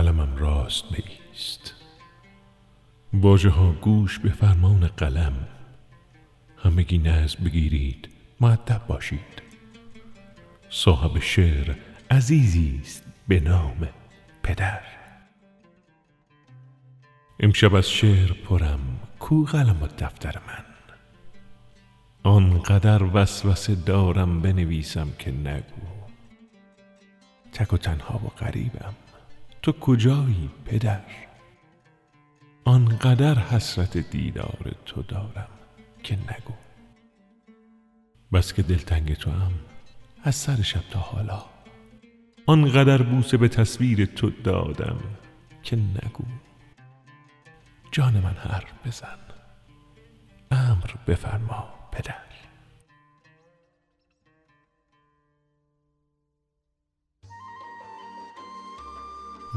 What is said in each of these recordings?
قلمم راست نیست. واژه ها گوش به فرمان قلم. همگی نظم بگیرید معدب باشید. صاحب شعر عزیزی است به نام پدر. امشب از شعر پرم کو قلم و دفتر من. آنقدر وسوسه دارم بنویسم که نگو. تک و تنها و غریبم. تو کجایی پدر؟ آنقدر حسرت دیدار تو دارم که نگو. بس که دلتنگ تو هم از سر شب تا حالا. آنقدر بوسه به تصویر تو دادم که نگو. جان من حرف بزن. امر بفرما پدر.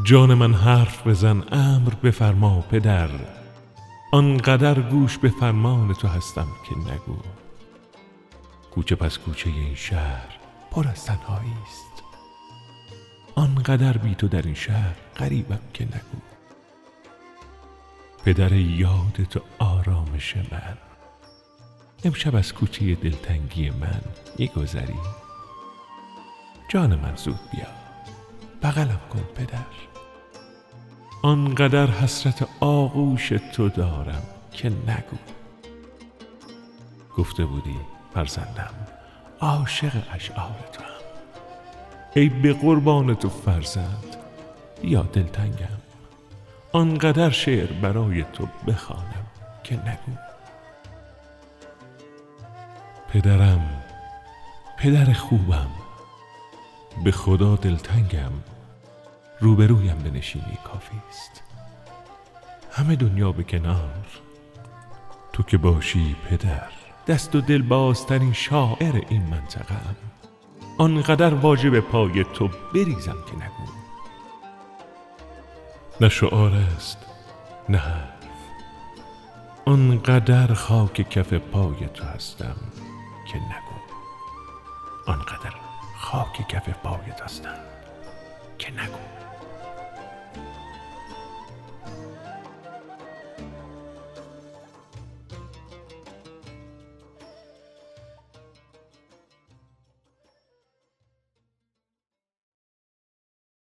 جان من حرف بزن امر بفرما پدر. آنقدر گوش به فرمان تو هستم که نگو. کوچه پس کوچه این شهر پر از تنهایی است. آنقدر بی تو در این شهر غریبم که نگو. پدر یاد تو آرامش من. امشب از کوچه دلتنگی من میگذری. جان من زود بیا. بغلم کن پدر. آنقدر حسرت آغوش تو دارم که نگو. گفته بودی فرزندم عاشق اشعار تو هم ای به قربان تو فرزند یا دلتنگم آنقدر شعر برای تو بخوانم که نگو. پدرم پدر خوبم. به خدا دلتنگم. روبرویم بنشینی کافی است. همه دنیا به کنار. تو که باشی پدر. دست و دل بازترین شاعر این منطقه ام. آنقدر واجب پای تو بریزم که نگو. نه شعار است نه حرف. آنقدر خاک کف پای تو هستم که نگو. آنقدر. خاک کف پایت هستم که نگو.